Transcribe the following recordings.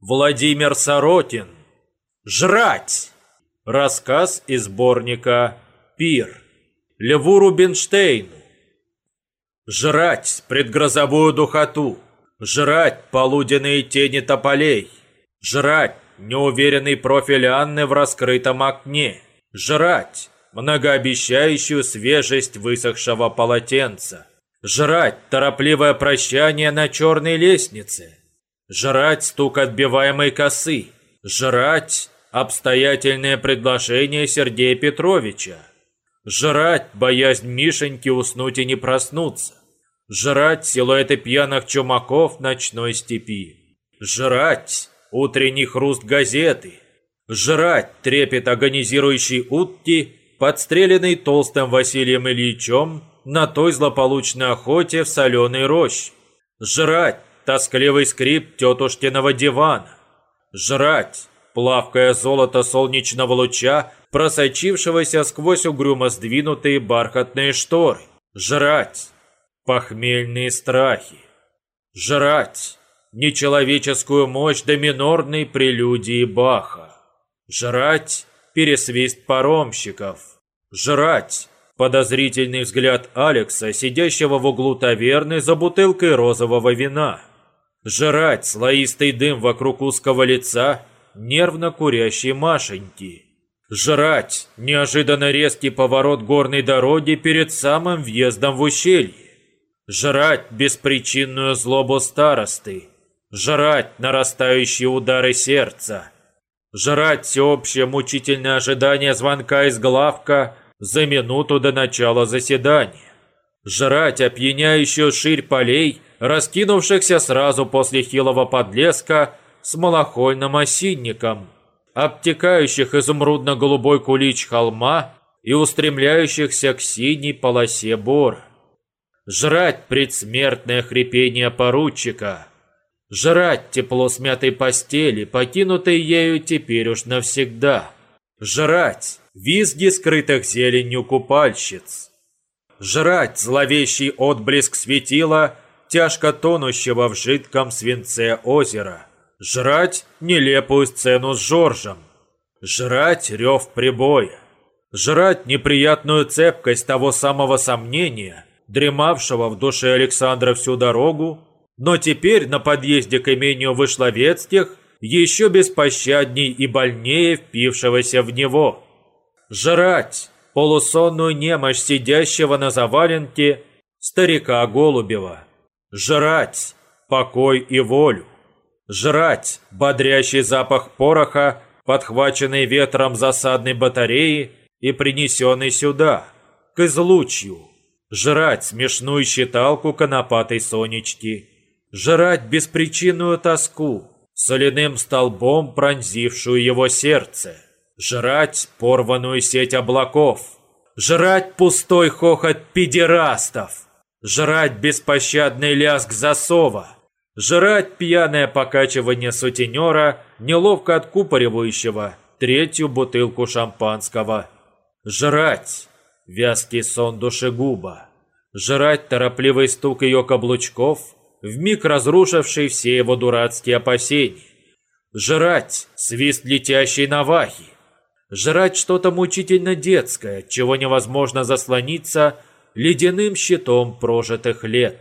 Владимир Сорокин. Жрать! Рассказ из сборника «Пир». Леву Рубинштейну. Жрать предгрозовую духоту. Жрать полуденные тени тополей. Жрать неуверенный профиль Анны в раскрытом окне. Жрать многообещающую свежесть высохшего полотенца. Жрать торопливое прощание на черной лестнице. Жрать стук отбиваемой косы. Жрать обстоятельное предложение Сергея Петровича. Жрать боязнь Мишеньки уснуть и не проснуться. Жрать силуэты пьяных чумаков ночной степи. Жрать утренний хруст газеты. Жрать трепет агонизирующей утки подстреленный толстым Василием Ильичем на той злополучной охоте в соленый рощ. Жрать тоскливый скрип тетушкиного дивана. Жрать плавкое золото солнечного луча, просочившегося сквозь угрюмо сдвинутые бархатные шторы. Жрать похмельные страхи. Жрать нечеловеческую мощь до минорной прелюдии Баха. Жрать пересвист паромщиков. Жрать подозрительный взгляд Алекса, сидящего в углу таверны за бутылкой розового вина. Жрать слоистый дым вокруг узкого лица нервно курящей Машеньки. Жрать неожиданно резкий поворот горной дороги перед самым въездом в ущелье. Жрать беспричинную злобу старосты. Жрать нарастающие удары сердца жрать всеобщее мучительное ожидание звонка из главка за минуту до начала заседания, жрать опьяняющую ширь полей, раскинувшихся сразу после хилого подлеска с малохольным осинником, обтекающих изумрудно-голубой кулич холма и устремляющихся к синей полосе бора. Жрать предсмертное хрипение поручика – Жрать тепло смятой постели, покинутой ею теперь уж навсегда. Жрать визги скрытых зеленью купальщиц. Жрать зловещий отблеск светила, тяжко тонущего в жидком свинце озера. Жрать нелепую сцену с Жоржем. Жрать рев прибоя. Жрать неприятную цепкость того самого сомнения, дремавшего в душе Александра всю дорогу, но теперь на подъезде к имению Вышловецких еще беспощадней и больнее впившегося в него. Жрать полусонную немощь сидящего на заваленке старика Голубева. Жрать покой и волю. Жрать бодрящий запах пороха, подхваченный ветром засадной батареи и принесенный сюда, к излучью. Жрать смешную считалку конопатой Сонечки жрать беспричинную тоску, соляным столбом пронзившую его сердце, жрать порванную сеть облаков, жрать пустой хохот педерастов, жрать беспощадный лязг засова, жрать пьяное покачивание сутенера, неловко откупоривающего третью бутылку шампанского, жрать вязкий сон душегуба, жрать торопливый стук ее каблучков – вмиг разрушивший все его дурацкие опасения. Жрать свист летящей навахи. Жрать что-то мучительно детское, чего невозможно заслониться ледяным щитом прожитых лет.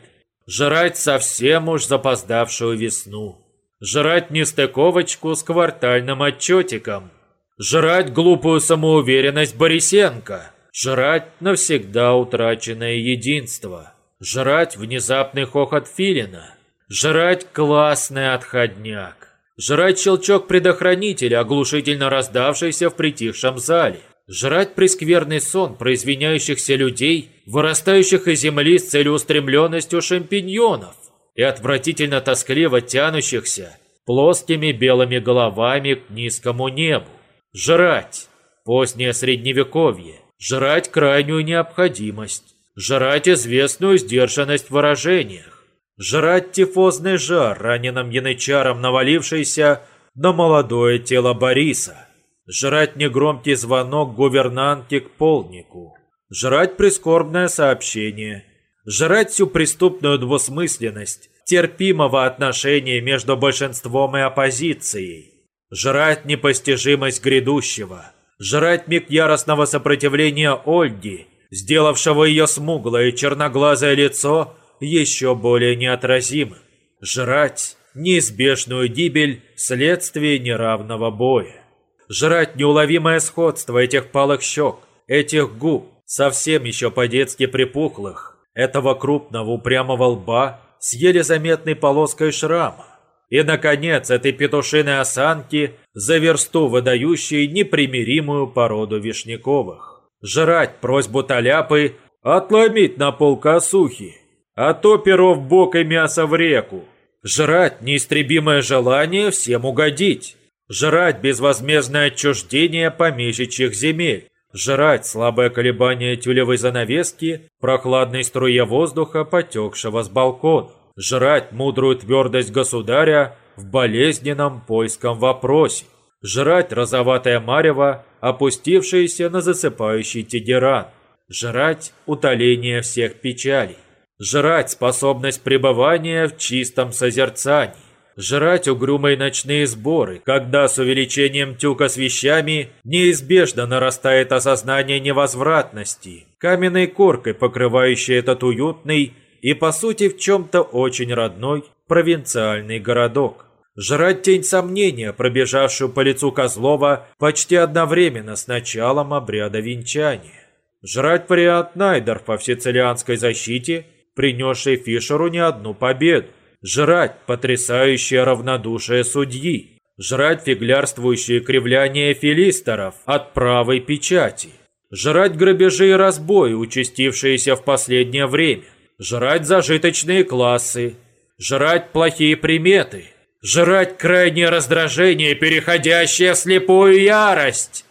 Жрать совсем уж запоздавшую весну. Жрать нестыковочку с квартальным отчетиком. Жрать глупую самоуверенность Борисенко. Жрать навсегда утраченное единство жрать внезапный хохот филина, жрать классный отходняк, жрать щелчок предохранителя, оглушительно раздавшийся в притихшем зале, жрать прескверный сон произвиняющихся людей, вырастающих из земли с целеустремленностью шампиньонов и отвратительно тоскливо тянущихся плоскими белыми головами к низкому небу. Жрать позднее средневековье, жрать крайнюю необходимость, жрать известную сдержанность в выражениях, жрать тифозный жар раненым янычаром, навалившийся на молодое тело Бориса, жрать негромкий звонок гувернантки к полнику, жрать прискорбное сообщение, жрать всю преступную двусмысленность, терпимого отношения между большинством и оппозицией. Жрать непостижимость грядущего. Жрать миг яростного сопротивления Ольги, сделавшего ее смуглое черноглазое лицо еще более неотразимым. Жрать неизбежную гибель вследствие неравного боя. Жрать неуловимое сходство этих палых щек, этих губ, совсем еще по-детски припухлых, этого крупного упрямого лба с еле заметной полоской шрама. И, наконец, этой петушиной осанки за версту выдающей непримиримую породу Вишняковых. Жрать просьбу Таляпы отломить на пол косухи, а то перо в бок и мясо в реку. Жрать неистребимое желание всем угодить. Жрать безвозмездное отчуждение помещичьих земель. Жрать слабое колебание тюлевой занавески, прохладной струе воздуха, потекшего с балкона, жрать мудрую твердость государя в болезненном польском вопросе, жрать розоватое марево, опустившееся на засыпающий Тегеран, жрать утоление всех печалей, жрать способность пребывания в чистом созерцании, жрать угрюмые ночные сборы, когда с увеличением тюка с вещами неизбежно нарастает осознание невозвратности, каменной коркой покрывающей этот уютный и, по сути, в чем-то очень родной провинциальный городок. Жрать тень сомнения, пробежавшую по лицу Козлова почти одновременно с началом обряда венчания. Жрать вариант Найдер по всецелианской защите, принесший Фишеру не одну победу жрать потрясающее равнодушие судьи, жрать фиглярствующие кривляния филистеров от правой печати, жрать грабежи и разбои, участившиеся в последнее время, жрать зажиточные классы, жрать плохие приметы, жрать крайнее раздражение, переходящее в слепую ярость,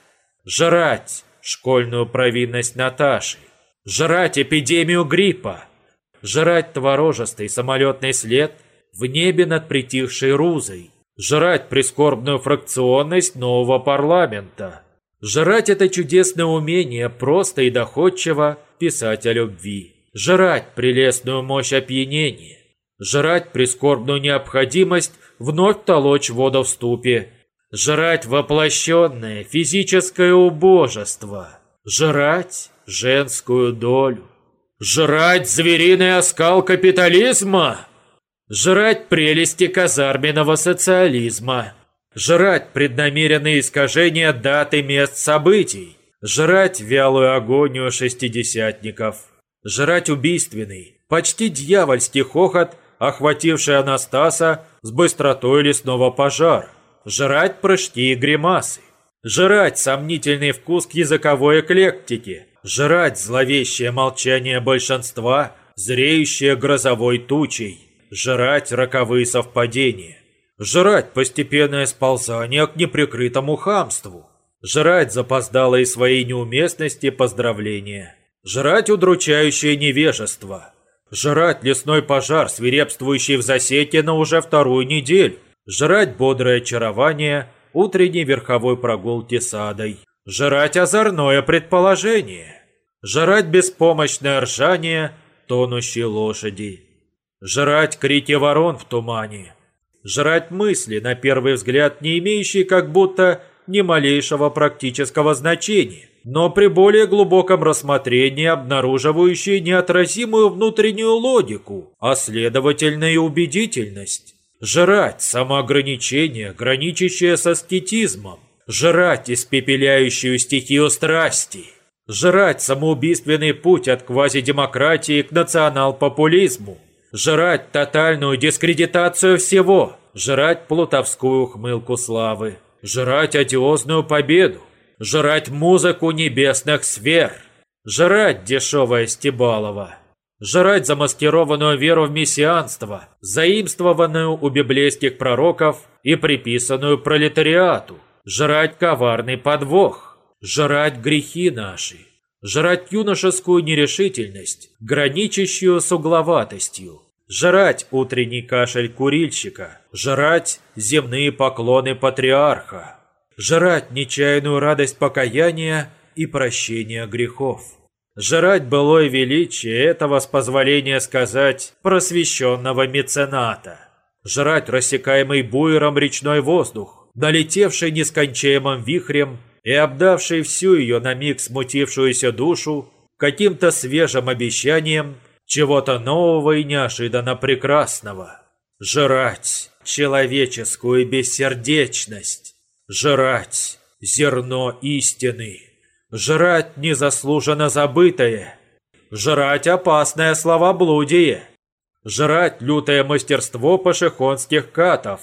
жрать школьную провинность Наташи, жрать эпидемию гриппа, жрать творожистый самолетный след в небе над притихшей Рузой, жрать прискорбную фракционность нового парламента, жрать это чудесное умение просто и доходчиво писать о любви, жрать прелестную мощь опьянения, жрать прискорбную необходимость вновь толочь воду в ступе, жрать воплощенное физическое убожество, жрать женскую долю. Жрать звериный оскал капитализма? Жрать прелести казарменного социализма? Жрать преднамеренные искажения дат и мест событий? Жрать вялую агонию шестидесятников? Жрать убийственный, почти дьявольский хохот, охвативший Анастаса с быстротой лесного пожара? Жрать прыжки и гримасы? Жрать сомнительный вкус к языковой эклектике? Жрать зловещее молчание большинства, зреющее грозовой тучей, жрать роковые совпадения, жрать постепенное сползание к неприкрытому хамству, жрать запоздалые свои неуместности поздравления, жрать удручающее невежество, жрать лесной пожар, свирепствующий в засеке на уже вторую неделю, жрать бодрое очарование утренней верховой прогулки садой, жрать озорное предположение, жрать беспомощное ржание тонущей лошади, жрать крики ворон в тумане, жрать мысли, на первый взгляд не имеющие как будто ни малейшего практического значения, но при более глубоком рассмотрении обнаруживающие неотразимую внутреннюю логику, а следовательно и убедительность. Жрать самоограничение, граничащее со скетизмом, жрать испепеляющую стихию страсти – Жрать самоубийственный путь от квазидемократии к национал-популизму. Жрать тотальную дискредитацию всего. Жрать плутовскую ухмылку славы. Жрать одиозную победу. Жрать музыку небесных сфер. Жрать дешевое Стебалова. Жрать замаскированную веру в мессианство, заимствованную у библейских пророков и приписанную пролетариату. Жрать коварный подвох жрать грехи наши, жрать юношескую нерешительность, граничащую с угловатостью, жрать утренний кашель курильщика, жрать земные поклоны патриарха, жрать нечаянную радость покаяния и прощения грехов, Жрать былое величие этого, с позволения сказать, просвещенного мецената. Жрать рассекаемый буером речной воздух, налетевший нескончаемым вихрем и обдавший всю ее на миг смутившуюся душу каким-то свежим обещанием чего-то нового и неожиданно прекрасного. Жрать человеческую бессердечность, жрать зерно истины, жрать незаслуженно забытое, жрать опасное словоблудие, жрать лютое мастерство пашихонских катов,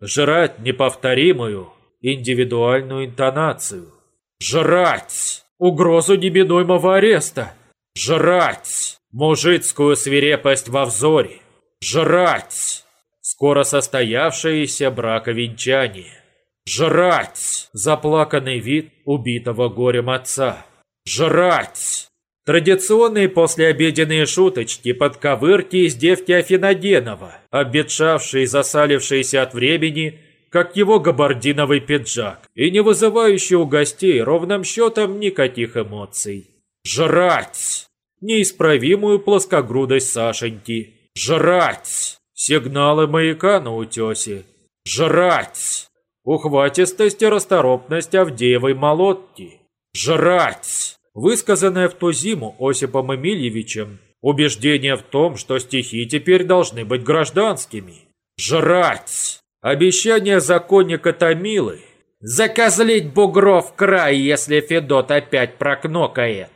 жрать неповторимую индивидуальную интонацию, жрать! Угрозу неминуемого ареста, жрать! Мужицкую свирепость во взоре, жрать! Скоро состоявшееся браковенчание, жрать! Заплаканный вид убитого горем отца, жрать! Традиционные послеобеденные шуточки, подковырки из девки Афиногенова, обветшавшие и засалившиеся от времени, как его габардиновый пиджак, и не вызывающие у гостей ровным счетом никаких эмоций. Жрать! Неисправимую плоскогрудость Сашеньки. Жрать! Сигналы маяка на утесе. Жрать! Ухватистость и расторопность Авдеевой молотки. Жрать! Высказанное в ту зиму Осипом Эмильевичем убеждение в том, что стихи теперь должны быть гражданскими. Жрать! Обещание законника Томилы закозлить бугров край, если Федот опять прокнокает.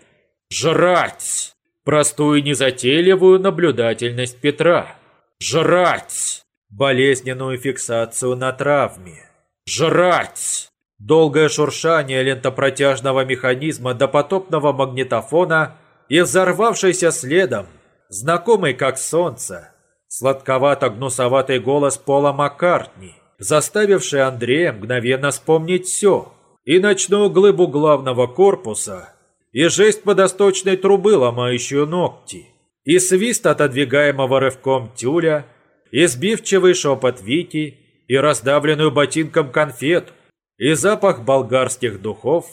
Жрать! Простую незатейливую наблюдательность Петра. Жрать! Болезненную фиксацию на травме. Жрать! Долгое шуршание лентопротяжного механизма до потопного магнитофона и взорвавшийся следом, знакомый как солнце, Сладковато-гнусоватый голос Пола Маккартни, заставивший Андрея мгновенно вспомнить все, и ночную глыбу главного корпуса, и жесть подосточной трубы, ломающую ногти, и свист отодвигаемого рывком тюля, и сбивчивый шепот Вики, и раздавленную ботинком конфету, и запах болгарских духов,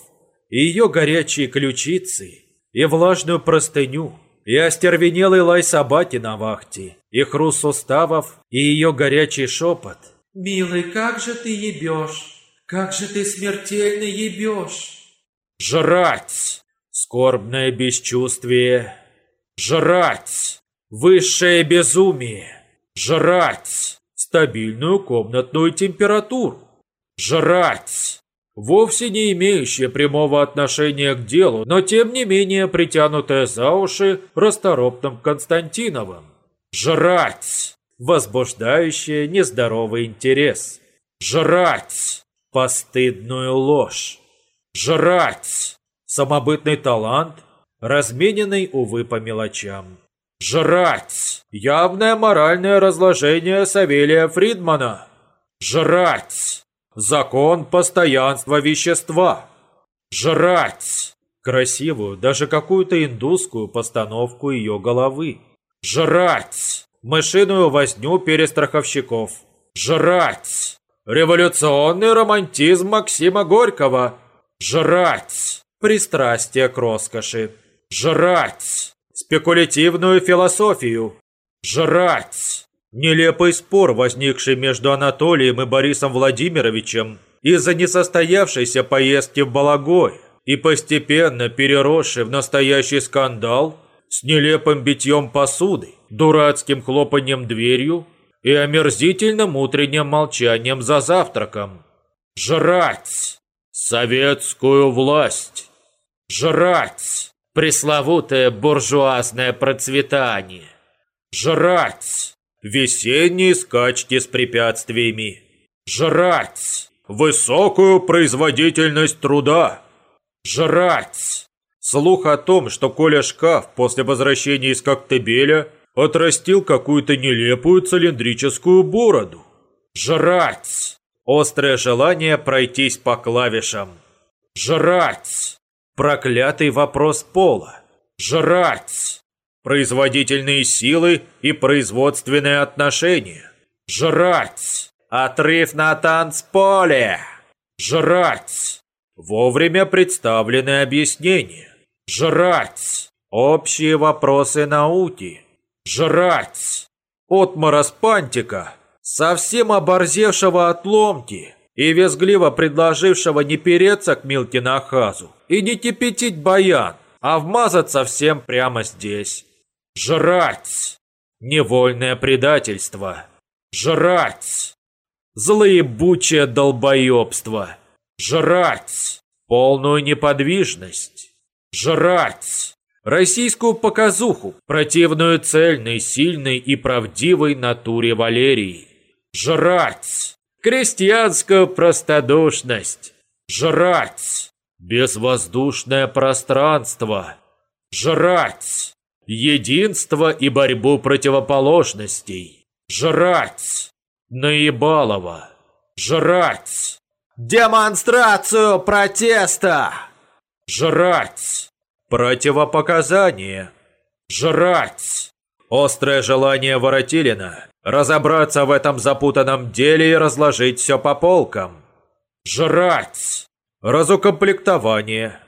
и ее горячие ключицы, и влажную простыню, и остервенелый лай собаки на вахте, и хруст суставов, и ее горячий шепот. «Милый, как же ты ебешь! Как же ты смертельно ебешь!» «Жрать! Скорбное бесчувствие! Жрать! Высшее безумие! Жрать! Стабильную комнатную температуру! Жрать! вовсе не имеющее прямого отношения к делу, но тем не менее притянутое за уши расторопным Константиновым. Жрать! Возбуждающее нездоровый интерес. Жрать! Постыдную ложь. Жрать! Самобытный талант, размененный, увы, по мелочам. Жрать! Явное моральное разложение Савелия Фридмана. Жрать! Закон постоянства вещества. Жрать. Красивую, даже какую-то индусскую постановку ее головы. Жрать. Мышиную возню перестраховщиков. Жрать. Революционный романтизм Максима Горького. Жрать. Пристрастие к роскоши. Жрать. Спекулятивную философию. Жрать. Нелепый спор, возникший между Анатолием и Борисом Владимировичем из-за несостоявшейся поездки в Балагой и постепенно переросший в настоящий скандал с нелепым битьем посуды, дурацким хлопанием дверью и омерзительным утренним молчанием за завтраком. Жрать советскую власть. Жрать пресловутое буржуазное процветание. Жрать весенние скачки с препятствиями. Жрать! Высокую производительность труда. Жрать! Слух о том, что Коля Шкаф после возвращения из Коктебеля отрастил какую-то нелепую цилиндрическую бороду. Жрать! Острое желание пройтись по клавишам. Жрать! Проклятый вопрос пола. Жрать! производительные силы и производственные отношения. Жрать! Отрыв на танцполе! Жрать! Вовремя представленные объяснения. Жрать! Общие вопросы науки. Жрать. Отморозь пантика, совсем оборзевшего от ломки и визгливо предложившего не переться к Милкинахазу и не кипятить баян, а вмазаться всем прямо здесь. Жрать. Невольное предательство. Жрать. Злоебучее долбоебство. Жрать. Полную неподвижность. Жрать. Российскую показуху, противную цельной, сильной и правдивой натуре Валерии. Жрать. Крестьянскую простодушность. Жрать. Безвоздушное пространство. Жрать. Единство и борьбу противоположностей. Жрать. Наебалово. Жрать. Демонстрацию протеста. Жрать. Противопоказание. Жрать. Острое желание Воротилина разобраться в этом запутанном деле и разложить все по полкам. Жрать. Разукомплектование.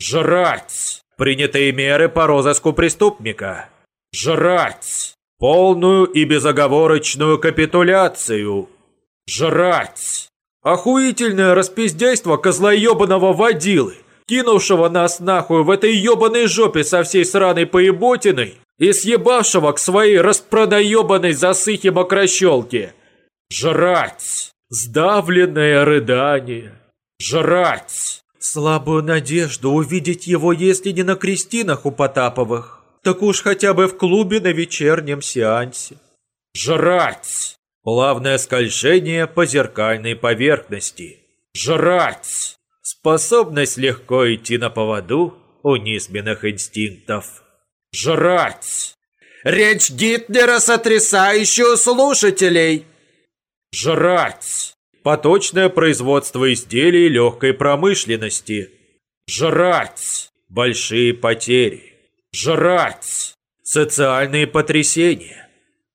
Жрать. Принятые меры по розыску преступника. Жрать. Полную и безоговорочную капитуляцию. Жрать. Охуительное распиздейство козлоебаного водилы, кинувшего нас нахуй в этой ебаной жопе со всей сраной поеботиной и съебавшего к своей распродаебанной засыхе мокрощелке. Жрать. Сдавленное рыдание. Жрать! Слабую надежду увидеть его, если не на крестинах у Потаповых, так уж хотя бы в клубе на вечернем сеансе. Жрать! Плавное скольжение по зеркальной поверхности. Жрать! Способность легко идти на поводу у низменных инстинктов. Жрать! Речь Гитлера, сотрясающую слушателей! Жрать! поточное производство изделий легкой промышленности. Жрать. Большие потери. Жрать. Социальные потрясения.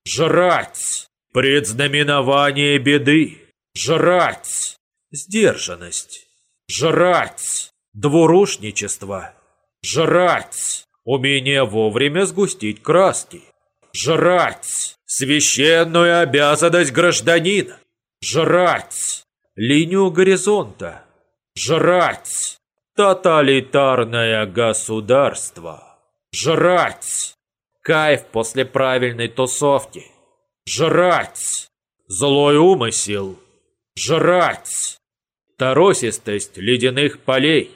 Жрать. Предзнаменование беды. Жрать. Сдержанность. Жрать. Двурушничество. Жрать. Умение вовремя сгустить краски. Жрать. Священную обязанность гражданина. Жрать! Линию горизонта! Жрать! Тоталитарное государство! Жрать! Кайф после правильной тусовки! Жрать! Злой умысел! Жрать! Торосистость ледяных полей!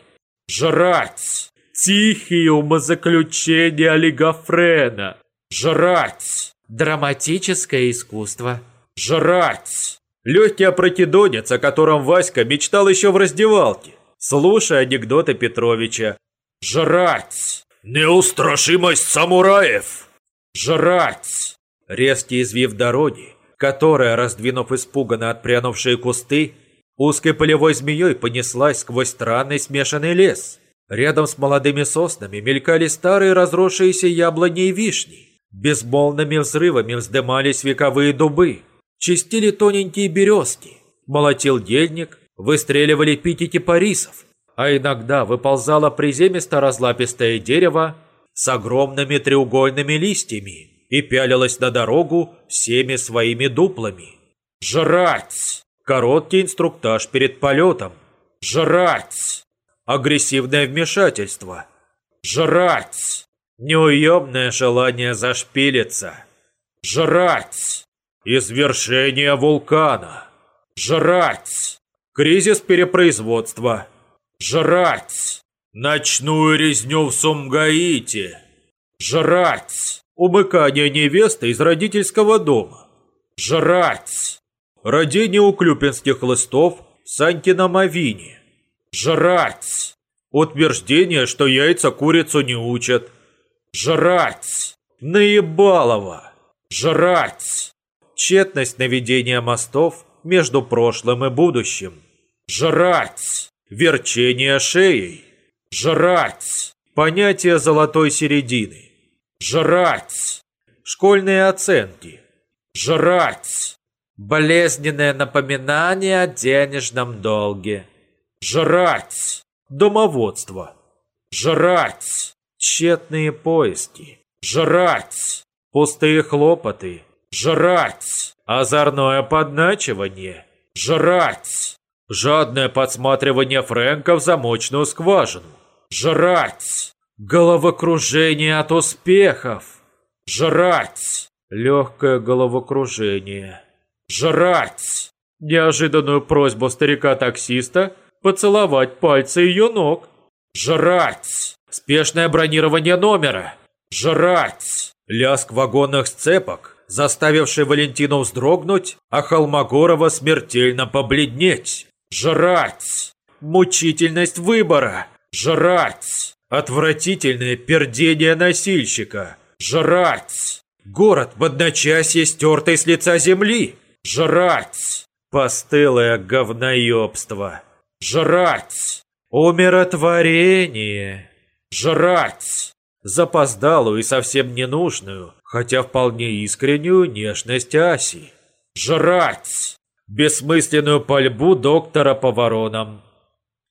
Жрать! Тихие умозаключения олигофрена! Жрать! Драматическое искусство! Жрать! Легкий опрокидонец, о котором Васька мечтал еще в раздевалке, слушая анекдоты Петровича. «Жрать! Неустрашимость самураев! Жрать!» Резкий извив дороги, которая, раздвинув испуганно отпрянувшие кусты, узкой полевой змеей понеслась сквозь странный смешанный лес. Рядом с молодыми соснами мелькали старые разросшиеся яблони и вишни. Безмолвными взрывами вздымались вековые дубы, чистили тоненькие березки, молотил дельник, выстреливали пики кипарисов, а иногда выползало приземисто-разлапистое дерево с огромными треугольными листьями и пялилось на дорогу всеми своими дуплами. «Жрать!» Короткий инструктаж перед полетом. «Жрать!» Агрессивное вмешательство. «Жрать!» Неуемное желание зашпилиться. «Жрать!» Извершение вулкана. Жрать. Кризис перепроизводства. Жрать. Ночную резню в Сумгаите. Жрать. Умыкание невесты из родительского дома. Жрать. Родение у клюпинских листов Саньки на Мавине. Жрать. Утверждение, что яйца курицу не учат. Жрать. Наебалово. Жрать тщетность наведения мостов между прошлым и будущим. Жрать! Верчение шеей. Жрать! Понятие золотой середины. Жрать! Школьные оценки. Жрать! Болезненное напоминание о денежном долге. Жрать! Домоводство. Жрать! Тщетные поиски. Жрать. Пустые хлопоты. Жрать. Озорное подначивание. Жрать. Жадное подсматривание Фрэнка в замочную скважину. Жрать. Головокружение от успехов. Жрать. Легкое головокружение. Жрать. Неожиданную просьбу старика-таксиста поцеловать пальцы ее ног. Жрать. Спешное бронирование номера. Жрать. Лязг вагонных сцепок, заставивший Валентину вздрогнуть, а Холмогорова смертельно побледнеть. Жрать! Мучительность выбора! Жрать! Отвратительное пердение носильщика! Жрать! Город в одночасье стертый с лица земли! Жрать! Постылое говноебство! Жрать! Умиротворение! Жрать! Запоздалую и совсем ненужную, хотя вполне искреннюю нежность Аси. Жрать! бессмысленную пальбу доктора по воронам.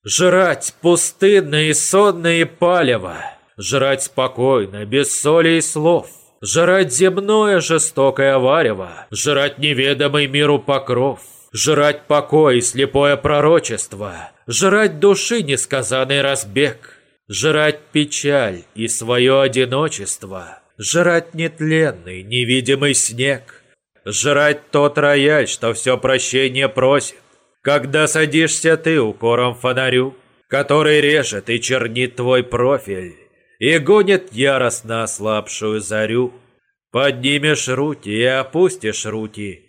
Жрать пустынное и сонное палево. Жрать спокойно, без соли и слов. Жрать земное жестокое варево. Жрать неведомый миру покров. Жрать покой и слепое пророчество. Жрать души несказанный разбег. Жрать печаль и свое одиночество. Жрать нетленный невидимый снег Жрать тот рояль, что все прощение просит. Когда садишься ты укором фонарю, который режет и чернит твой профиль, и гонит яростно ослабшую зарю. Поднимешь руки и опустишь руки,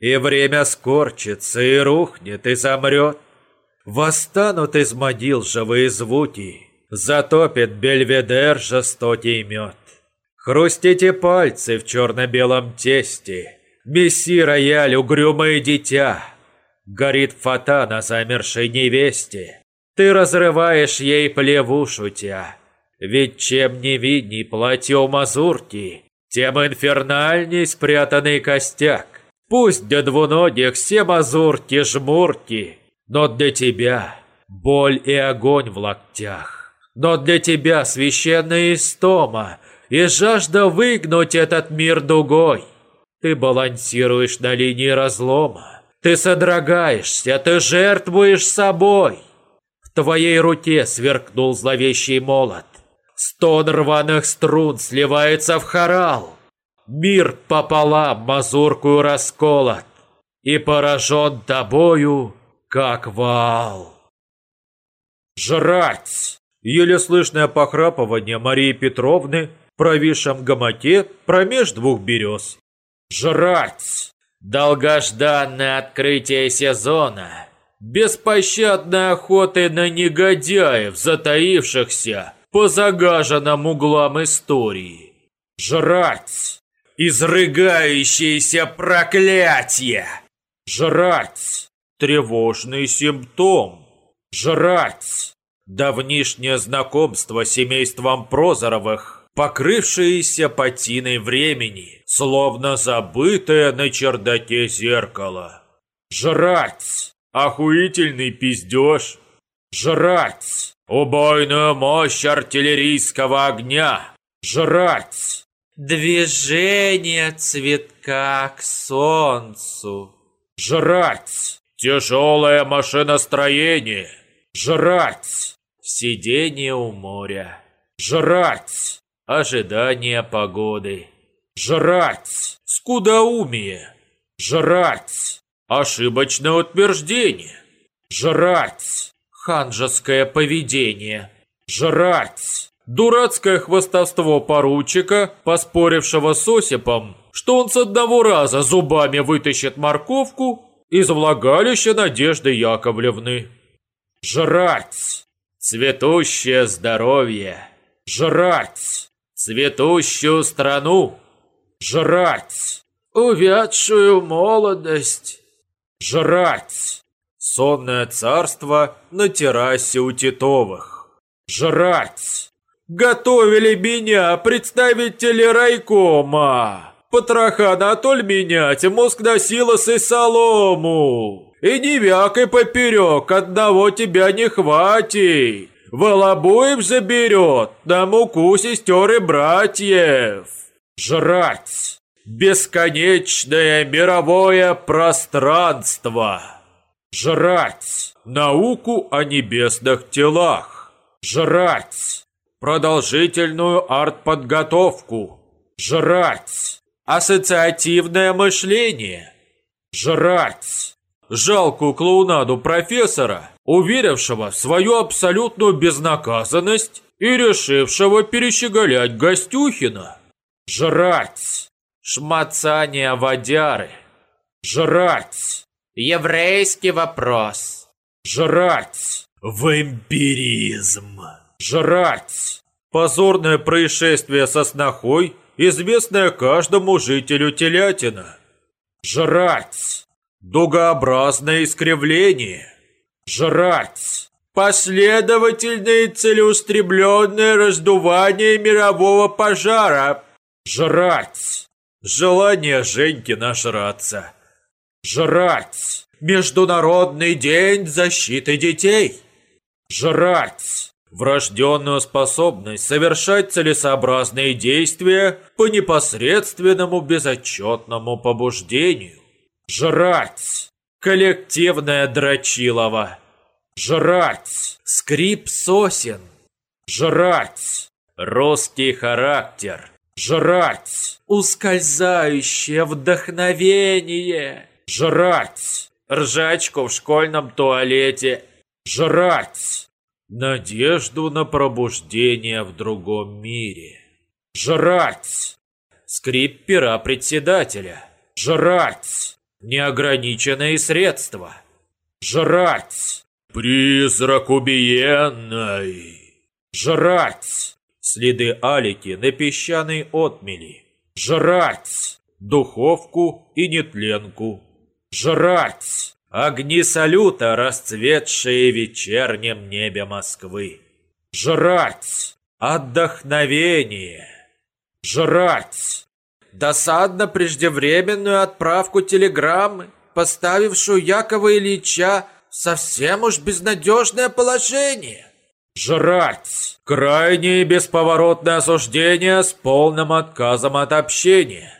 и время скорчится и рухнет и замрет. Восстанут из могил живые звуки, затопит бельведер жестокий мед. Хрустите пальцы в черно-белом тесте, Месси рояль, угрюмое дитя, Горит фата на замершей невесте. Ты разрываешь ей плеву шутя. Ведь чем невидней платье мазурки, Тем инфернальней спрятанный костяк. Пусть для двуногих все мазурки-жмурки, Но для тебя боль и огонь в локтях. Но для тебя священная истома И жажда выгнуть этот мир дугой. Ты балансируешь на линии разлома. Ты содрогаешься, ты жертвуешь собой. В твоей руке сверкнул зловещий молот. Стон рваных струн сливается в хорал. Мир пополам мазуркую расколот И поражен тобою, как вал. Жрать! Еле слышное похрапывание Марии Петровны, провисшем гамаке промеж двух берез. Жрать! Долгожданное открытие сезона. Беспощадной охоты на негодяев, затаившихся по загаженным углам истории. Жрать! Изрыгающиеся проклятия! Жрать! Тревожный симптом. Жрать! Давнишнее знакомство с семейством Прозоровых покрывшееся патиной времени, словно забытое на чердаке зеркало. Жрать! Охуительный пиздеж! Жрать! Убойную мощь артиллерийского огня! Жрать! Движение цветка к солнцу! Жрать! Тяжелое машиностроение! Жрать! Сидение у моря! Жрать! ожидание погоды. Жрать! Скудоумие! Жрать! Ошибочное утверждение! Жрать! Ханжеское поведение! Жрать! Дурацкое хвостовство поручика, поспорившего с Осипом, что он с одного раза зубами вытащит морковку из влагалища Надежды Яковлевны. Жрать! Цветущее здоровье! Жрать! цветущую страну, жрать, увядшую молодость, жрать, сонное царство на террасе у Титовых, жрать. Готовили меня представители райкома. Потроха Анатоль менять, мозг на силосы солому. И не вякай поперек, одного тебя не хватит. Волобуев заберет на муку сестер и братьев. Жрать бесконечное мировое пространство. Жрать науку о небесных телах. Жрать продолжительную артподготовку. Жрать ассоциативное мышление. Жрать жалкую клоунаду профессора, уверившего в свою абсолютную безнаказанность и решившего перещеголять Гостюхина. Жрать шмацание водяры. Жрать еврейский вопрос. Жрать вампиризм. Жрать позорное происшествие со снохой, известное каждому жителю Телятина. Жрать дугообразное искривление. Жрать последовательное целеустремленное раздувание мирового пожара. Жрать желание Женьки нажраться. Жрать Международный день защиты детей. Жрать врожденную способность совершать целесообразные действия по непосредственному безотчетному побуждению. Жрать. Коллективное дрочилово. Жрать. Скрип сосен. Жрать. Русский характер. Жрать. Ускользающее вдохновение. Жрать. Ржачку в школьном туалете. Жрать. Надежду на пробуждение в другом мире. Жрать. Скрип пера председателя. Жрать неограниченные средства. Жрать! Призрак убиенной! Жрать! Следы алики на песчаной отмели. Жрать! Духовку и нетленку. Жрать! Огни салюта, расцветшие в вечернем небе Москвы. Жрать! Отдохновение! Жрать! досадно преждевременную отправку телеграммы, поставившую Якова Ильича в совсем уж безнадежное положение. Жрать. Крайнее бесповоротное осуждение с полным отказом от общения.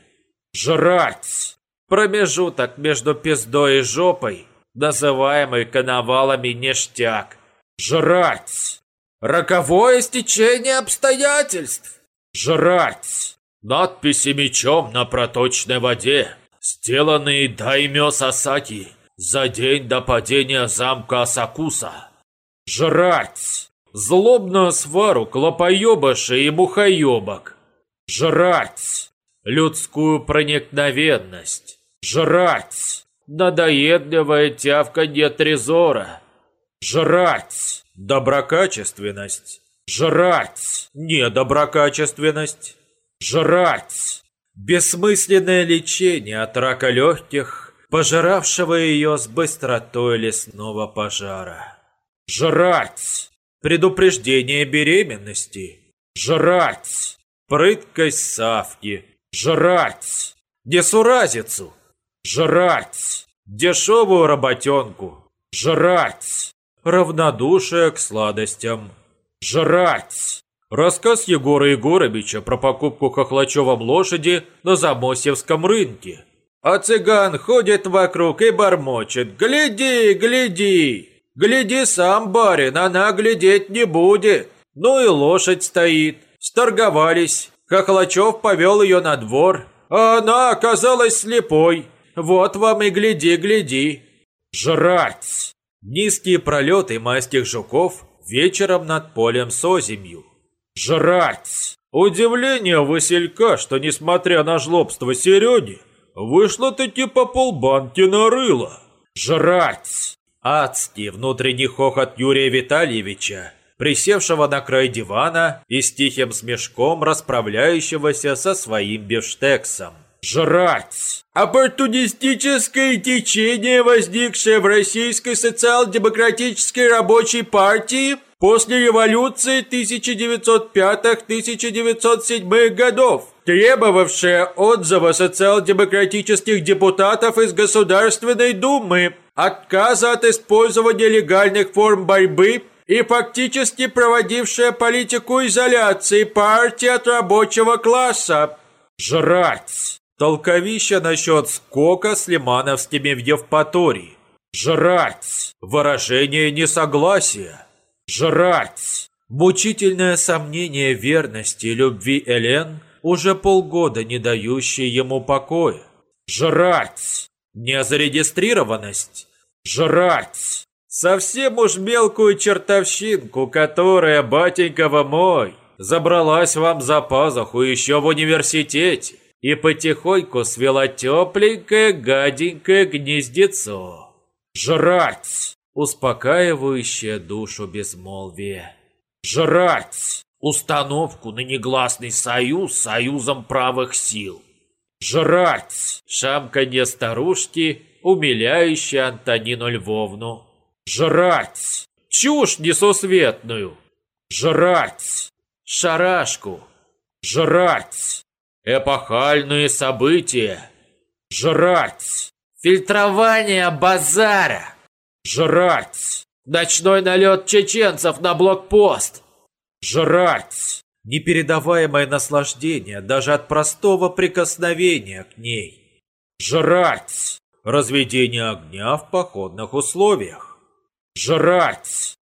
Жрать. Промежуток между пиздой и жопой, называемый коновалами ништяк. Жрать. Роковое стечение обстоятельств. Жрать. Надписи мечом на проточной воде, сделанные даймё Сасаки за день до падения замка Асакуса. Жрать! Злобную свару клопоёбыши и мухоёбок. Жрать! Людскую проникновенность. Жрать! Надоедливое тявканье трезора. Жрать! Доброкачественность. Жрать! Недоброкачественность. Жрать! Бессмысленное лечение от рака легких, пожиравшего ее с быстротой лесного пожара. Жрать! Предупреждение беременности. Жрать! Прыткость савки. Жрать! Несуразицу. Жрать! Дешевую работенку. Жрать! Равнодушие к сладостям. Жрать! Рассказ Егора Егоровича про покупку хохлачевом лошади на Замосевском рынке. А цыган ходит вокруг и бормочет «Гляди, гляди!» «Гляди сам, барин, она глядеть не будет!» Ну и лошадь стоит. Сторговались. Хохлачев повел ее на двор. А она оказалась слепой. Вот вам и гляди, гляди. Жрать! Низкие пролеты мастих жуков вечером над полем созимью. Жрать! Удивление Василька, что, несмотря на жлобство Сереги, вышло-таки по полбанки нарыло. Жрать! Адский внутренний хохот Юрия Витальевича, присевшего на край дивана и с тихим смешком расправляющегося со своим бифштексом. Жрать! Оппортунистическое течение, возникшее в Российской социал-демократической рабочей партии, после революции 1905-1907 годов, требовавшая отзыва социал-демократических депутатов из Государственной Думы, отказа от использования легальных форм борьбы и фактически проводившая политику изоляции партии от рабочего класса. Жрать! Толковища насчет скока с лимановскими в Евпатории. Жрать! Выражение несогласия. Жрать! Мучительное сомнение верности и любви Элен, уже полгода не дающее ему покоя. Жрать! Незарегистрированность. Жрать! Совсем уж мелкую чертовщинку, которая, батенька мой, забралась вам за пазуху еще в университете и потихоньку свела тепленькое гаденькое гнездецо. Жрать! Успокаивающее душу безмолвие. Жрать! Установку на негласный союз союзом правых сил. Жрать! Шамканье старушки, умиляющей Антонину Львовну. Жрать! Чушь несусветную! Жрать! Шарашку! Жрать! Эпохальные события! Жрать! Фильтрование базара! Жрать! Ночной налет чеченцев на блокпост! Жрать! Непередаваемое наслаждение даже от простого прикосновения к ней. Жрать! Разведение огня в походных условиях. Жрать!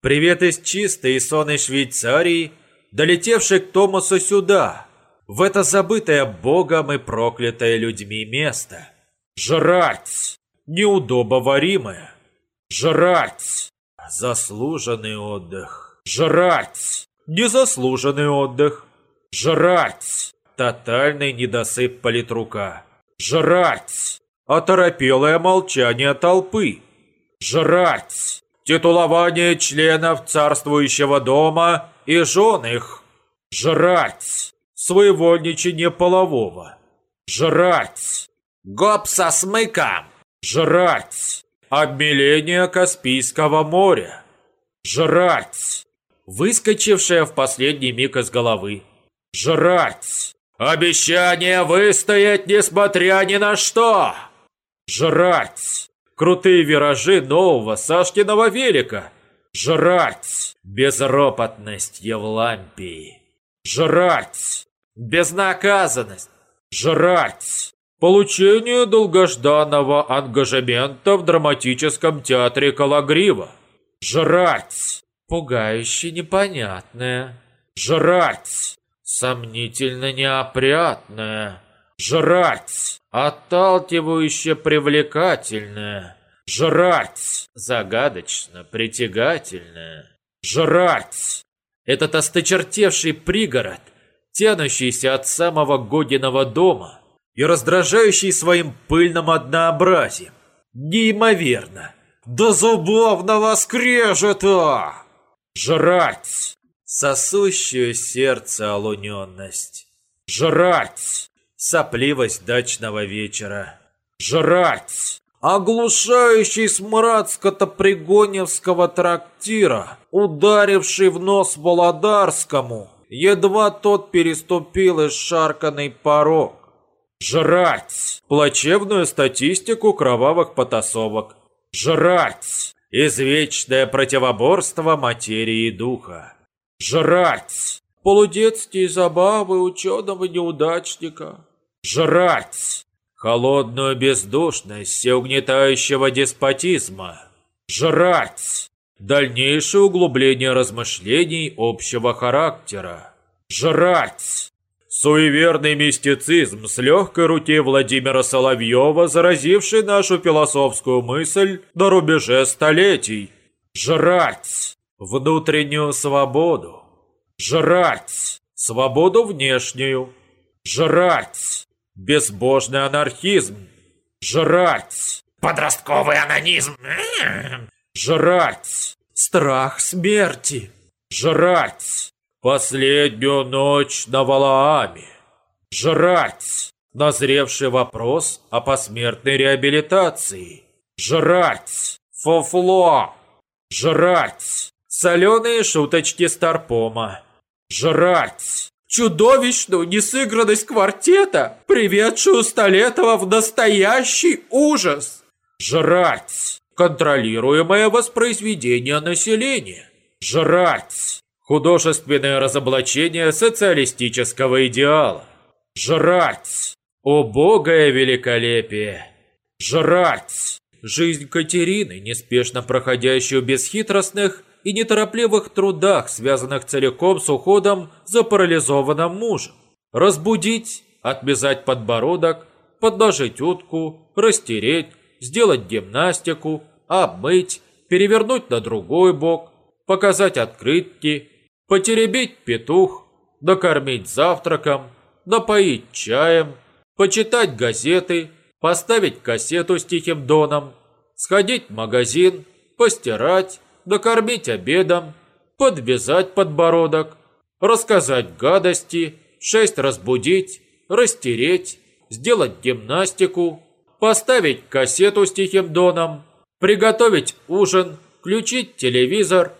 Привет из чистой и сонной Швейцарии, долетевший к Томасу сюда, в это забытое Богом и проклятое людьми место. Жрать! Неудобоваримое. Жрать! Заслуженный отдых. Жрать! Незаслуженный отдых. Жрать! Тотальный недосып политрука. Жрать! Оторопелое молчание толпы. Жрать! Титулование членов царствующего дома и жен их. Жрать! Своевольничание полового. Жрать! Гоп со смыком! Жрать! Обмеление Каспийского моря. Жрать! Выскочившая в последний миг из головы. Жрать! Обещание выстоять, несмотря ни на что! Жрать! крутые виражи нового Сашкиного велика. Жрать! Безропотность Евлампии. Жрать! Безнаказанность. Жрать! Получение долгожданного ангажемента в драматическом театре Калагрива. Жрать! Пугающе непонятное. Жрать! Сомнительно неопрятное. Жрать! Отталкивающе привлекательное. Жрать! Загадочно притягательное. Жрать! Этот осточертевший пригород, тянущийся от самого Годиного дома и раздражающий своим пыльным однообразием. Неимоверно! До зубовного скрежета! Жрать! Сосущую сердце олуненность. Жрать! сопливость дачного вечера. Жрать! Оглушающий смрад скотопригоневского трактира, ударивший в нос Володарскому, едва тот переступил исшарканный порог. Жрать! Плачевную статистику кровавых потасовок. Жрать! Извечное противоборство материи и духа. Жрать! Полудетские забавы ученого-неудачника жрать холодную бездушность всеугнетающего деспотизма, жрать дальнейшее углубление размышлений общего характера, жрать! Суеверный мистицизм с легкой руки Владимира Соловьева, заразивший нашу философскую мысль до рубеже столетий, жрать! Внутреннюю свободу, жрать! Свободу внешнюю, жрать! Безбожный анархизм. Жрать. Подростковый анонизм. Жрать. Страх смерти. Жрать. Последнюю ночь на Валааме. Жрать. Назревший вопрос о посмертной реабилитации. Жрать. Фуфло. Жрать. Соленые шуточки Старпома. Жрать чудовищную несыгранность квартета, приведшую Столетова в настоящий ужас. Жрать контролируемое воспроизведение населения. Жрать! Художественное разоблачение социалистического идеала. Жрать! Убогое великолепие! Жрать! Жизнь Катерины, неспешно проходящую без хитростных и неторопливых трудах, связанных целиком с уходом за парализованным мужем. Разбудить, отвязать подбородок, подложить утку, растереть, сделать гимнастику, обмыть, перевернуть на другой бок, показать открытки, потеребить петух, докормить завтраком, напоить чаем, почитать газеты, поставить кассету с Тихим Доном, сходить в магазин, постирать, докормить обедом, подвязать подбородок, рассказать гадости, шесть разбудить, растереть, сделать гимнастику, поставить кассету с Тихим Доном, приготовить ужин, включить телевизор,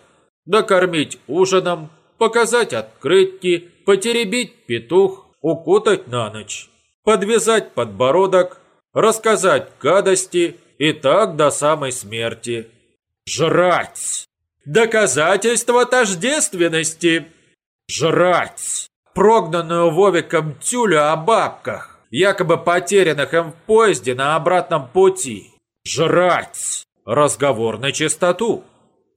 докормить ужином, показать открытки, потеребить петух, укутать на ночь, подвязать подбородок, рассказать гадости и так до самой смерти. Жрать! Доказательство тождественности! Жрать! Прогнанную Вовиком тюлю о бабках, якобы потерянных им в поезде на обратном пути. Жрать! Разговор на чистоту.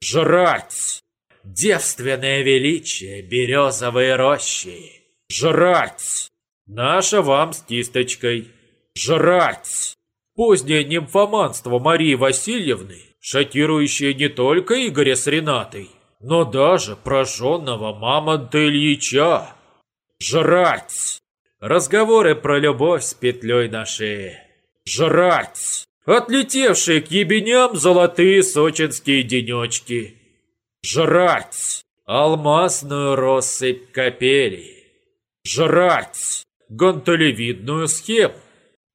Жрать! Девственное величие березовой рощи. Жрать! Наша вам с кисточкой. Жрать! Позднее нимфоманство Марии Васильевны, шокирующее не только Игоря с Ренатой, но даже прожженного мамонта Ильича. Жрать! Разговоры про любовь с петлей на шее. Жрать! Отлетевшие к ебеням золотые сочинские денечки. Жрать! Алмазную россыпь капелей. Жрать! Гонтолевидную схему.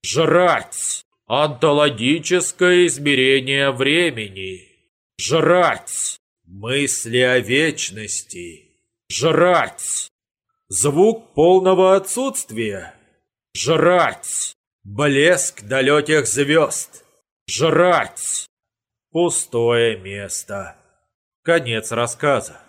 Жрать! Онтологическое измерение времени. Жрать! Мысли о вечности. Жрать! Звук полного отсутствия. Жрать! Блеск далеких звезд. Жрать! Пустое место. Конец рассказа.